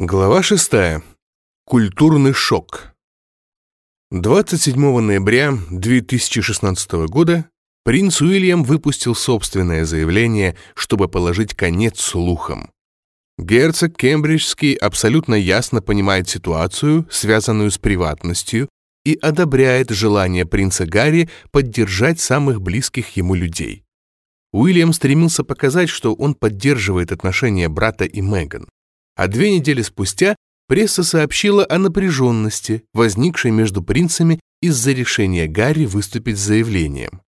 Глава 6. Культурный шок. 27 ноября 2016 года принц Уильям выпустил собственное заявление, чтобы положить конец слухам. Герцог Кембриджский абсолютно ясно понимает ситуацию, связанную с приватностью, и одобряет желание принца Гарри поддержать самых близких ему людей. Уильям стремился показать, что он поддерживает отношения брата и Меган а две недели спустя пресса сообщила о напряженности, возникшей между принцами из-за решения Гарри выступить с заявлением.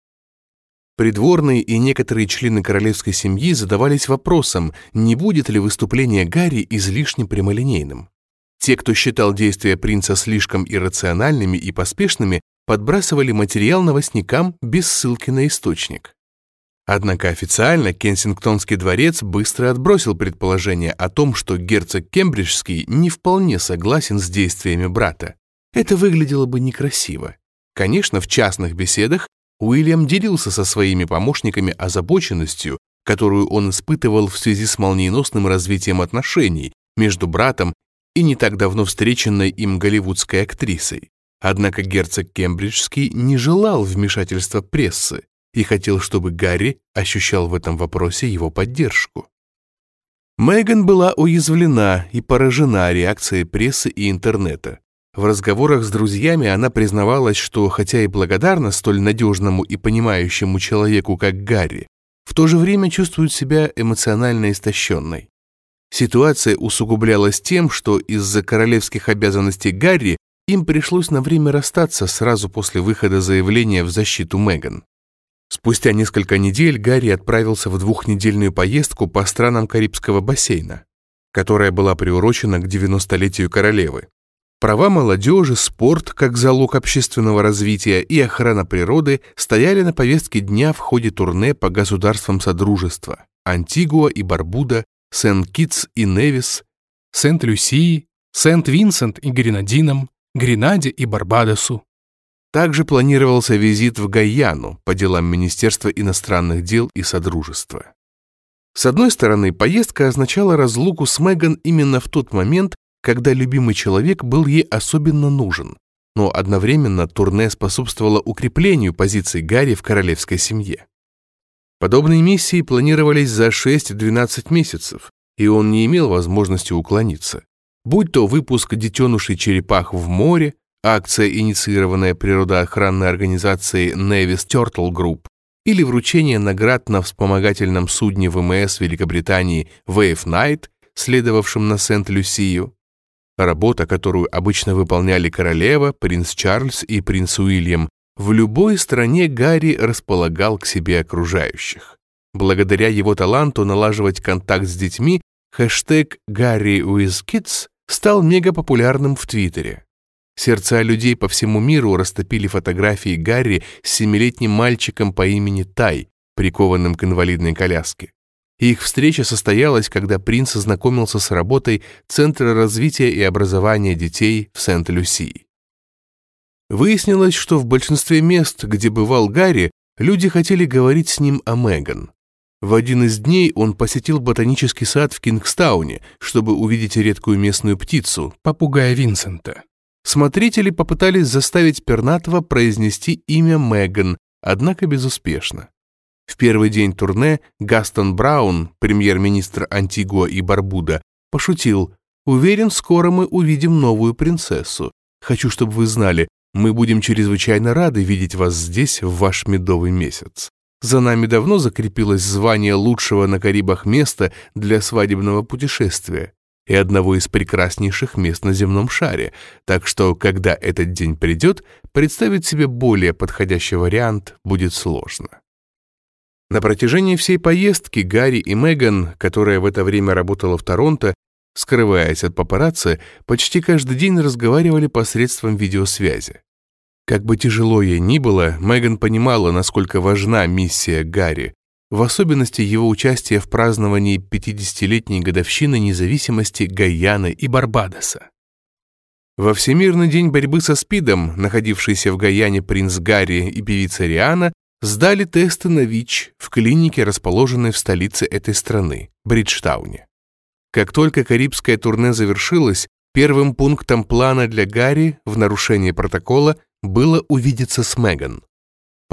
Придворные и некоторые члены королевской семьи задавались вопросом, не будет ли выступление Гарри излишне прямолинейным. Те, кто считал действия принца слишком иррациональными и поспешными, подбрасывали материал новостникам без ссылки на источник. Однако официально Кенсингтонский дворец быстро отбросил предположение о том, что герцог Кембриджский не вполне согласен с действиями брата. Это выглядело бы некрасиво. Конечно, в частных беседах Уильям делился со своими помощниками озабоченностью, которую он испытывал в связи с молниеносным развитием отношений между братом и не так давно встреченной им голливудской актрисой. Однако герцог Кембриджский не желал вмешательства прессы и хотел, чтобы Гарри ощущал в этом вопросе его поддержку. Меган была уязвлена и поражена реакцией прессы и интернета. В разговорах с друзьями она признавалась, что, хотя и благодарна столь надежному и понимающему человеку, как Гарри, в то же время чувствует себя эмоционально истощенной. Ситуация усугублялась тем, что из-за королевских обязанностей Гарри им пришлось на время расстаться сразу после выхода заявления в защиту Меган. Спустя несколько недель Гарри отправился в двухнедельную поездку по странам Карибского бассейна, которая была приурочена к 90-летию королевы. Права молодежи, спорт как залог общественного развития и охрана природы стояли на повестке дня в ходе турне по государствам Содружества Антигуа и Барбуда, Сент-Китс и Невис, Сент-Люсии, Сент-Винсент и Гренадинам, Гренаде и Барбадосу, также планировался визит в Гайяну по делам Министерства иностранных дел и Содружества. С одной стороны, поездка означала разлуку с Меган именно в тот момент, когда любимый человек был ей особенно нужен, но одновременно турне способствовало укреплению позиций Гарри в королевской семье. Подобные миссии планировались за 6-12 месяцев, и он не имел возможности уклониться. Будь то выпуск детенушей черепах в море, акция, инициированная природоохранной организацией Nevis Turtle Group, или вручение наград на вспомогательном судне ВМС Великобритании Wave Night, следовавшем на Сент-Люсию. Работа, которую обычно выполняли королева, принц Чарльз и принц Уильям, в любой стране Гарри располагал к себе окружающих. Благодаря его таланту налаживать контакт с детьми, хэштег «Гарри with Kids» стал мегапопулярным в Твиттере. Сердца людей по всему миру растопили фотографии Гарри с семилетним мальчиком по имени Тай, прикованным к инвалидной коляске. Их встреча состоялась, когда принц ознакомился с работой Центра развития и образования детей в Сент-Люсии. Выяснилось, что в большинстве мест, где бывал Гарри, люди хотели говорить с ним о Меган. В один из дней он посетил ботанический сад в Кингстауне, чтобы увидеть редкую местную птицу, попугая Винсента. Смотрители попытались заставить Пернатова произнести имя Меган, однако безуспешно. В первый день турне Гастон Браун, премьер-министр Антигуа и Барбуда, пошутил «Уверен, скоро мы увидим новую принцессу. Хочу, чтобы вы знали, мы будем чрезвычайно рады видеть вас здесь в ваш медовый месяц. За нами давно закрепилось звание лучшего на Карибах места для свадебного путешествия и одного из прекраснейших мест на земном шаре, так что, когда этот день придет, представить себе более подходящий вариант будет сложно. На протяжении всей поездки Гарри и Меган, которая в это время работала в Торонто, скрываясь от папарацци, почти каждый день разговаривали посредством видеосвязи. Как бы тяжело ей ни было, Меган понимала, насколько важна миссия Гарри, в особенности его участие в праздновании 50-летней годовщины независимости Гаяны и Барбадоса. Во Всемирный день борьбы со СПИДом, находившийся в Гаяне принц Гарри и певица Риана, сдали тесты на ВИЧ в клинике, расположенной в столице этой страны, Бриджтауне. Как только карибское турне завершилось, первым пунктом плана для Гарри в нарушении протокола было увидеться с Меган.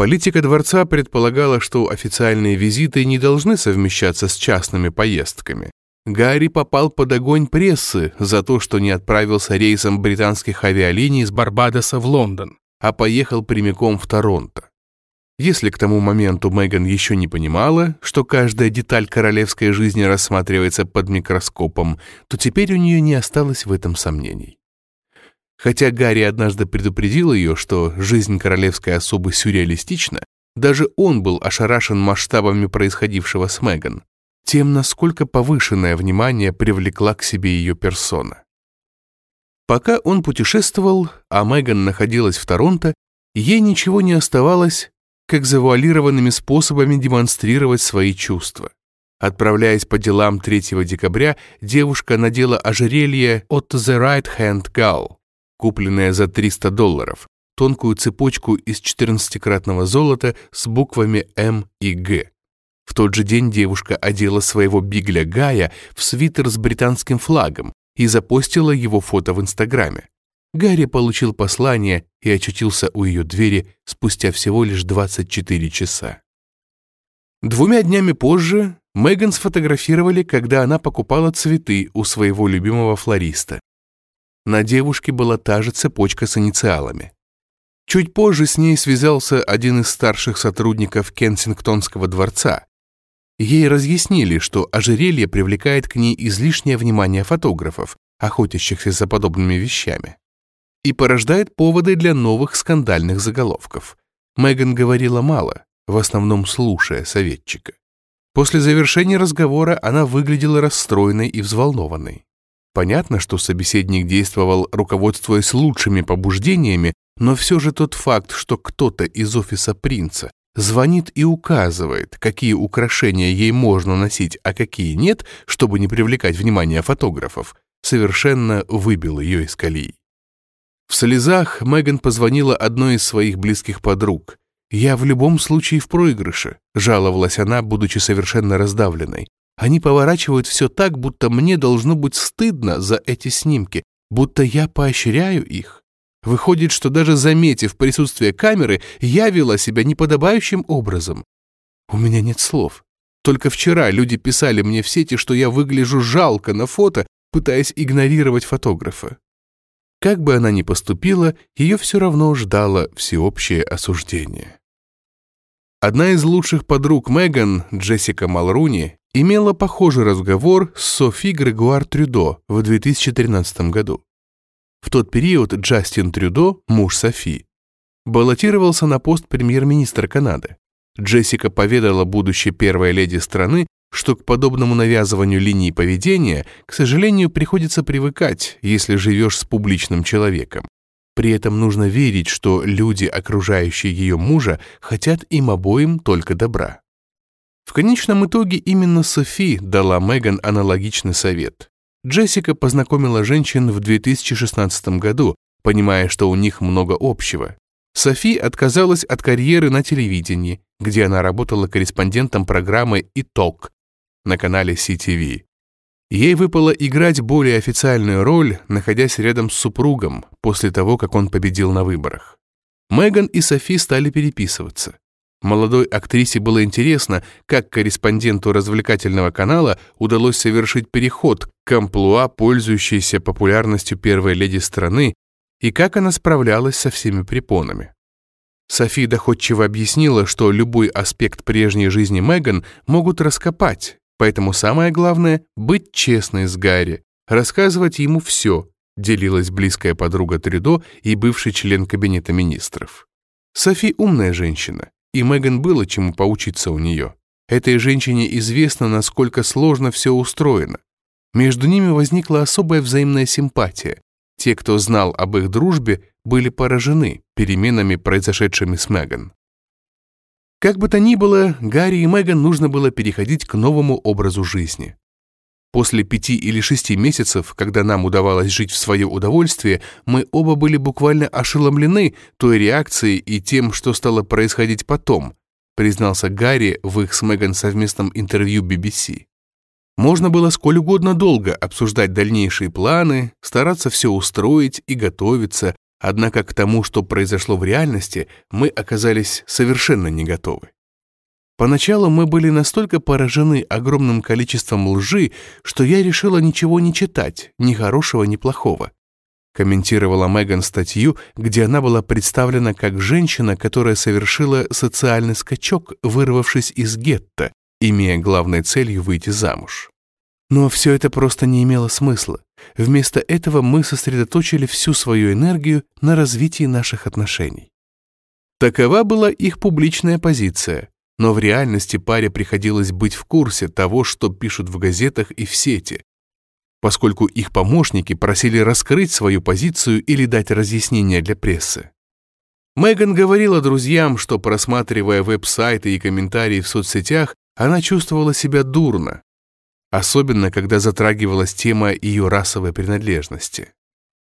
Политика дворца предполагала, что официальные визиты не должны совмещаться с частными поездками. Гарри попал под огонь прессы за то, что не отправился рейсом британских авиалиний с Барбадоса в Лондон, а поехал прямиком в Торонто. Если к тому моменту Меган еще не понимала, что каждая деталь королевской жизни рассматривается под микроскопом, то теперь у нее не осталось в этом сомнений. Хотя Гарри однажды предупредил ее, что жизнь королевской особы сюрреалистична, даже он был ошарашен масштабами происходившего с Меган, тем, насколько повышенное внимание привлекла к себе ее персона. Пока он путешествовал, а Меган находилась в Торонто, ей ничего не оставалось, как завуалированными способами демонстрировать свои чувства. Отправляясь по делам 3 декабря, девушка надела ожерелье от The Right Hand Gal, купленная за 300 долларов, тонкую цепочку из 14-кратного золота с буквами М и Г. В тот же день девушка одела своего бигля Гая в свитер с британским флагом и запостила его фото в Инстаграме. Гарри получил послание и очутился у ее двери спустя всего лишь 24 часа. Двумя днями позже Меган сфотографировали, когда она покупала цветы у своего любимого флориста. На девушке была та же цепочка с инициалами. Чуть позже с ней связался один из старших сотрудников Кенсингтонского дворца. Ей разъяснили, что ожерелье привлекает к ней излишнее внимание фотографов, охотящихся за подобными вещами, и порождает поводы для новых скандальных заголовков. Меган говорила мало, в основном слушая советчика. После завершения разговора она выглядела расстроенной и взволнованной. Понятно, что собеседник действовал, руководствуясь лучшими побуждениями, но все же тот факт, что кто-то из офиса принца звонит и указывает, какие украшения ей можно носить, а какие нет, чтобы не привлекать внимание фотографов, совершенно выбил ее из колеи. В слезах Меган позвонила одной из своих близких подруг. «Я в любом случае в проигрыше», — жаловалась она, будучи совершенно раздавленной. Они поворачивают все так, будто мне должно быть стыдно за эти снимки, будто я поощряю их. Выходит, что даже заметив присутствие камеры, я вела себя неподобающим образом. У меня нет слов. Только вчера люди писали мне в сети, что я выгляжу жалко на фото, пытаясь игнорировать фотографа. Как бы она ни поступила, ее все равно ждало всеобщее осуждение. Одна из лучших подруг Меган, Джессика Малруни, имела похожий разговор с Софи Грегуар Трюдо в 2013 году. В тот период Джастин Трюдо, муж Софи, баллотировался на пост премьер-министра Канады. Джессика поведала будущей первой леди страны, что к подобному навязыванию линии поведения, к сожалению, приходится привыкать, если живешь с публичным человеком. При этом нужно верить, что люди, окружающие ее мужа, хотят им обоим только добра. В конечном итоге именно Софи дала Меган аналогичный совет. Джессика познакомила женщин в 2016 году, понимая, что у них много общего. Софи отказалась от карьеры на телевидении, где она работала корреспондентом программы «Иток» на канале CTV. Ей выпало играть более официальную роль, находясь рядом с супругом после того, как он победил на выборах. Меган и Софи стали переписываться. Молодой актрисе было интересно, как корреспонденту развлекательного канала удалось совершить переход к амплуа, пользующейся популярностью первой леди страны, и как она справлялась со всеми препонами. Софи доходчиво объяснила, что любой аспект прежней жизни Меган могут раскопать, поэтому самое главное — быть честной с Гарри, рассказывать ему все, делилась близкая подруга Трюдо и бывший член кабинета министров. Софи умная женщина, и Меган было чему поучиться у нее. Этой женщине известно, насколько сложно все устроено. Между ними возникла особая взаимная симпатия. Те, кто знал об их дружбе, были поражены переменами, произошедшими с Меган. Как бы то ни было, Гарри и Меган нужно было переходить к новому образу жизни. После пяти или шести месяцев, когда нам удавалось жить в свое удовольствие, мы оба были буквально ошеломлены той реакцией и тем, что стало происходить потом, признался Гарри в их с Меган совместном интервью BBC. Можно было сколь угодно долго обсуждать дальнейшие планы, стараться все устроить и готовиться, однако к тому, что произошло в реальности, мы оказались совершенно не готовы. Поначалу мы были настолько поражены огромным количеством лжи, что я решила ничего не читать, ни хорошего, ни плохого. Комментировала Меган статью, где она была представлена как женщина, которая совершила социальный скачок, вырвавшись из гетто, имея главной целью выйти замуж. Но все это просто не имело смысла. Вместо этого мы сосредоточили всю свою энергию на развитии наших отношений. Такова была их публичная позиция, но в реальности паре приходилось быть в курсе того, что пишут в газетах и в сети, поскольку их помощники просили раскрыть свою позицию или дать разъяснение для прессы. Меган говорила друзьям, что, просматривая веб-сайты и комментарии в соцсетях, она чувствовала себя дурно, особенно когда затрагивалась тема ее расовой принадлежности.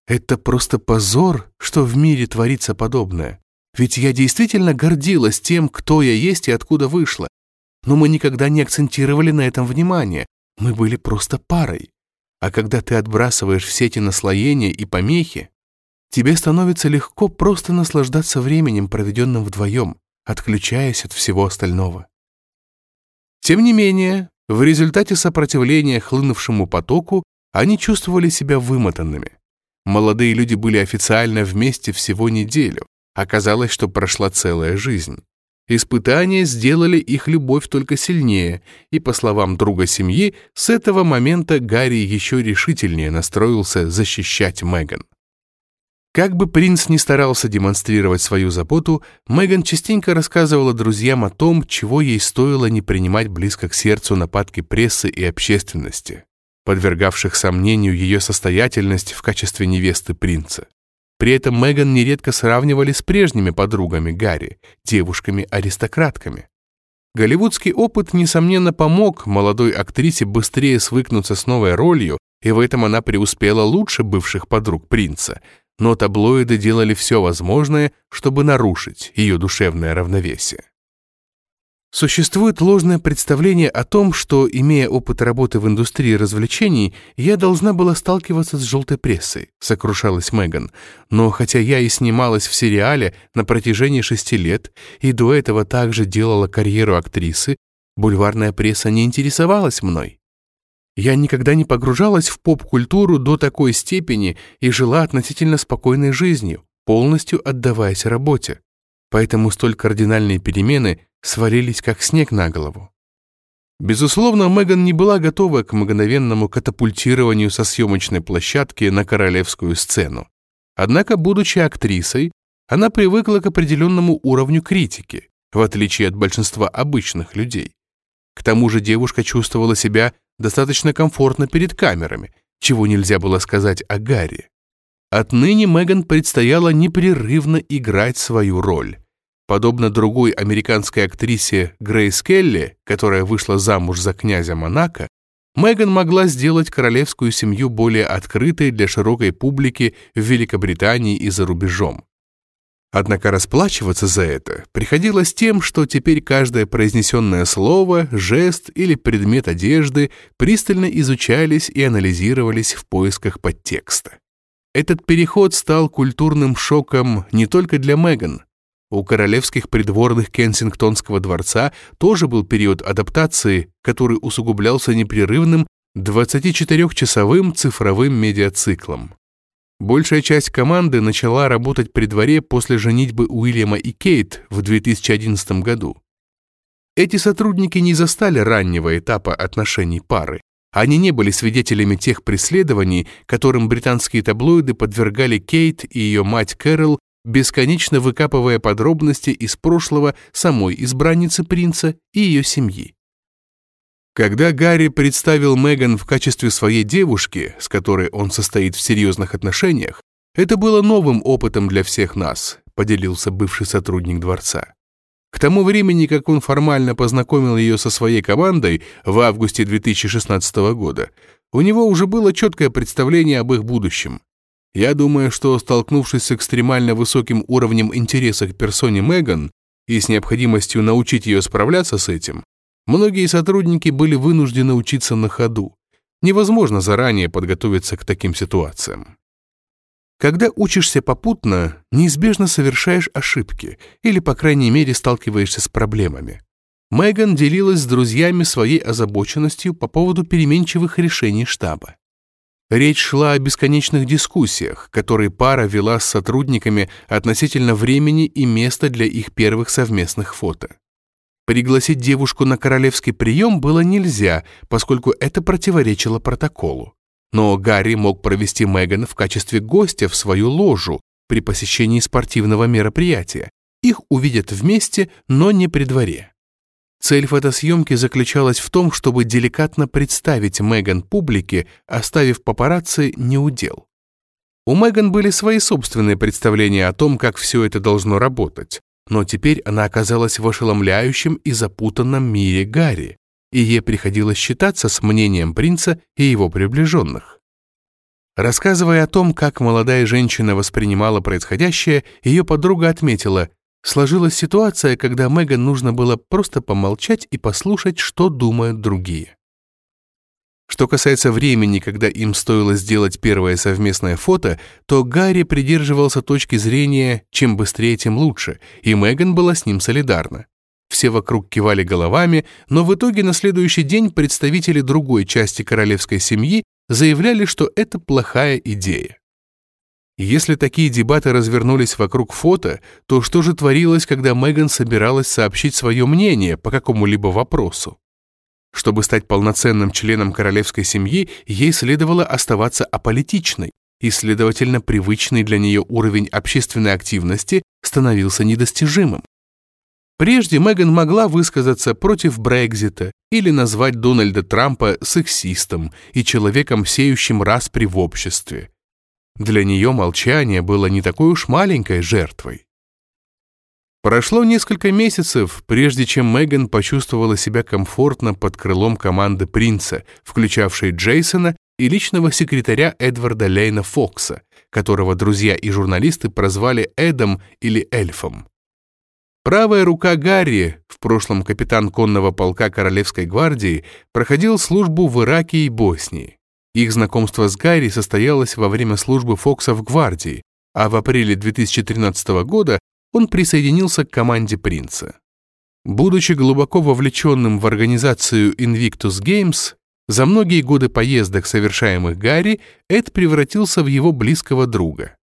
«Это просто позор, что в мире творится подобное. Ведь я действительно гордилась тем, кто я есть и откуда вышла. Но мы никогда не акцентировали на этом внимание. Мы были просто парой. А когда ты отбрасываешь все эти наслоения и помехи, тебе становится легко просто наслаждаться временем, проведенным вдвоем, отключаясь от всего остального. Тем не менее, в результате сопротивления хлынувшему потоку они чувствовали себя вымотанными. Молодые люди были официально вместе всего неделю, Оказалось, что прошла целая жизнь. Испытания сделали их любовь только сильнее, и, по словам друга семьи, с этого момента Гарри еще решительнее настроился защищать Меган. Как бы принц ни старался демонстрировать свою заботу, Меган частенько рассказывала друзьям о том, чего ей стоило не принимать близко к сердцу нападки прессы и общественности, подвергавших сомнению ее состоятельность в качестве невесты принца. При этом Меган нередко сравнивали с прежними подругами Гарри, девушками-аристократками. Голливудский опыт, несомненно, помог молодой актрисе быстрее свыкнуться с новой ролью, и в этом она преуспела лучше бывших подруг принца, но таблоиды делали все возможное, чтобы нарушить ее душевное равновесие. Существует ложное представление о том, что, имея опыт работы в индустрии развлечений, я должна была сталкиваться с желтой прессой, сокрушалась Меган. Но хотя я и снималась в сериале на протяжении шести лет и до этого также делала карьеру актрисы, бульварная пресса не интересовалась мной. Я никогда не погружалась в поп-культуру до такой степени и жила относительно спокойной жизнью, полностью отдаваясь работе. Поэтому столь кардинальные перемены – свалились как снег на голову. Безусловно, Меган не была готова к мгновенному катапультированию со съемочной площадки на королевскую сцену. Однако, будучи актрисой, она привыкла к определенному уровню критики, в отличие от большинства обычных людей. К тому же девушка чувствовала себя достаточно комфортно перед камерами, чего нельзя было сказать о Гарри. Отныне Меган предстояло непрерывно играть свою роль. Подобно другой американской актрисе Грейс Келли, которая вышла замуж за князя Монако, Меган могла сделать королевскую семью более открытой для широкой публики в Великобритании и за рубежом. Однако расплачиваться за это приходилось тем, что теперь каждое произнесенное слово, жест или предмет одежды пристально изучались и анализировались в поисках подтекста. Этот переход стал культурным шоком не только для Меган, у королевских придворных Кенсингтонского дворца тоже был период адаптации, который усугублялся непрерывным 24-часовым цифровым медиациклом. Большая часть команды начала работать при дворе после женитьбы Уильяма и Кейт в 2011 году. Эти сотрудники не застали раннего этапа отношений пары. Они не были свидетелями тех преследований, которым британские таблоиды подвергали Кейт и ее мать Кэрол бесконечно выкапывая подробности из прошлого самой избранницы принца и ее семьи. Когда Гарри представил Меган в качестве своей девушки, с которой он состоит в серьезных отношениях, это было новым опытом для всех нас, поделился бывший сотрудник дворца. К тому времени, как он формально познакомил ее со своей командой в августе 2016 года, у него уже было четкое представление об их будущем. Я думаю, что, столкнувшись с экстремально высоким уровнем интереса к персоне Меган и с необходимостью научить ее справляться с этим, Многие сотрудники были вынуждены учиться на ходу. Невозможно заранее подготовиться к таким ситуациям. Когда учишься попутно, неизбежно совершаешь ошибки или, по крайней мере, сталкиваешься с проблемами. Меган делилась с друзьями своей озабоченностью по поводу переменчивых решений штаба. Речь шла о бесконечных дискуссиях, которые пара вела с сотрудниками относительно времени и места для их первых совместных фото. Пригласить девушку на королевский прием было нельзя, поскольку это противоречило протоколу. Но Гарри мог провести Меган в качестве гостя в свою ложу при посещении спортивного мероприятия. Их увидят вместе, но не при дворе. Цель фотосъемки заключалась в том, чтобы деликатно представить Меган публике, оставив папарацци неудел. У Меган были свои собственные представления о том, как все это должно работать, но теперь она оказалась в ошеломляющем и запутанном мире Гарри, и ей приходилось считаться с мнением принца и его приближенных. Рассказывая о том, как молодая женщина воспринимала происходящее, ее подруга отметила – Сложилась ситуация, когда Меган нужно было просто помолчать и послушать, что думают другие. Что касается времени, когда им стоило сделать первое совместное фото, то Гарри придерживался точки зрения «чем быстрее, тем лучше», и Меган была с ним солидарна. Все вокруг кивали головами, но в итоге на следующий день представители другой части королевской семьи заявляли, что это плохая идея. Если такие дебаты развернулись вокруг фото, то что же творилось, когда Меган собиралась сообщить свое мнение по какому-либо вопросу? Чтобы стать полноценным членом королевской семьи, ей следовало оставаться аполитичной, и, следовательно, привычный для нее уровень общественной активности становился недостижимым. Прежде Меган могла высказаться против Брекзита или назвать Дональда Трампа сексистом и человеком, сеющим распри в обществе. Для нее молчание было не такой уж маленькой жертвой. Прошло несколько месяцев, прежде чем Меган почувствовала себя комфортно под крылом команды принца, включавшей Джейсона и личного секретаря Эдварда Лейна Фокса, которого друзья и журналисты прозвали Эдом или Эльфом. Правая рука Гарри, в прошлом капитан конного полка Королевской гвардии, проходил службу в Ираке и Боснии. Их знакомство с Гарри состоялось во время службы Фокса в гвардии, а в апреле 2013 года он присоединился к команде принца. Будучи глубоко вовлеченным в организацию Invictus Games, за многие годы поездок, совершаемых Гарри, Эд превратился в его близкого друга.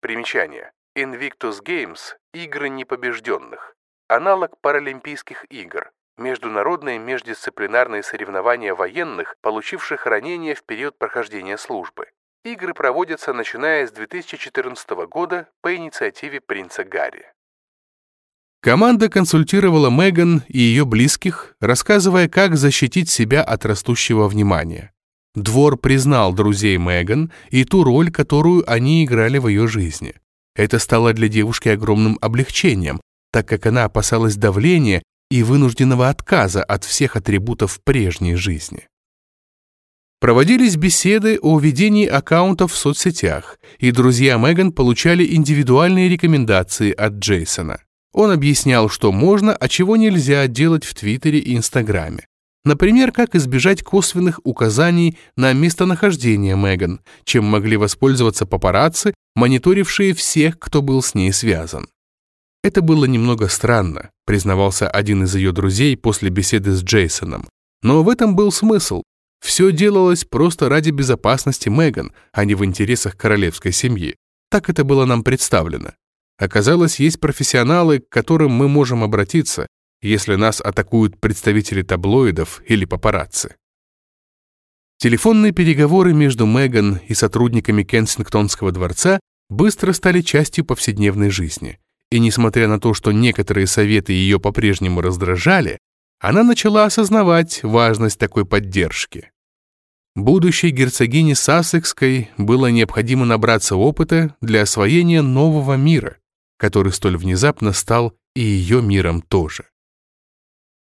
Примечание. Invictus Games – игры непобежденных. Аналог Паралимпийских игр, международные междисциплинарные соревнования военных, получивших ранения в период прохождения службы. Игры проводятся начиная с 2014 года по инициативе принца Гарри. Команда консультировала Меган и ее близких, рассказывая, как защитить себя от растущего внимания. Двор признал друзей Меган и ту роль, которую они играли в ее жизни. Это стало для девушки огромным облегчением, так как она опасалась давления и вынужденного отказа от всех атрибутов прежней жизни. Проводились беседы о ведении аккаунтов в соцсетях, и друзья Меган получали индивидуальные рекомендации от Джейсона. Он объяснял, что можно, а чего нельзя делать в Твиттере и Инстаграме. Например, как избежать косвенных указаний на местонахождение Меган, чем могли воспользоваться папарацци, мониторившие всех, кто был с ней связан. Это было немного странно, признавался один из ее друзей после беседы с Джейсоном. Но в этом был смысл. Все делалось просто ради безопасности Меган, а не в интересах королевской семьи. Так это было нам представлено. Оказалось, есть профессионалы, к которым мы можем обратиться, если нас атакуют представители таблоидов или папарацци. Телефонные переговоры между Меган и сотрудниками Кенсингтонского дворца быстро стали частью повседневной жизни и несмотря на то, что некоторые советы ее по-прежнему раздражали, она начала осознавать важность такой поддержки. Будущей герцогине Сассекской было необходимо набраться опыта для освоения нового мира, который столь внезапно стал и ее миром тоже.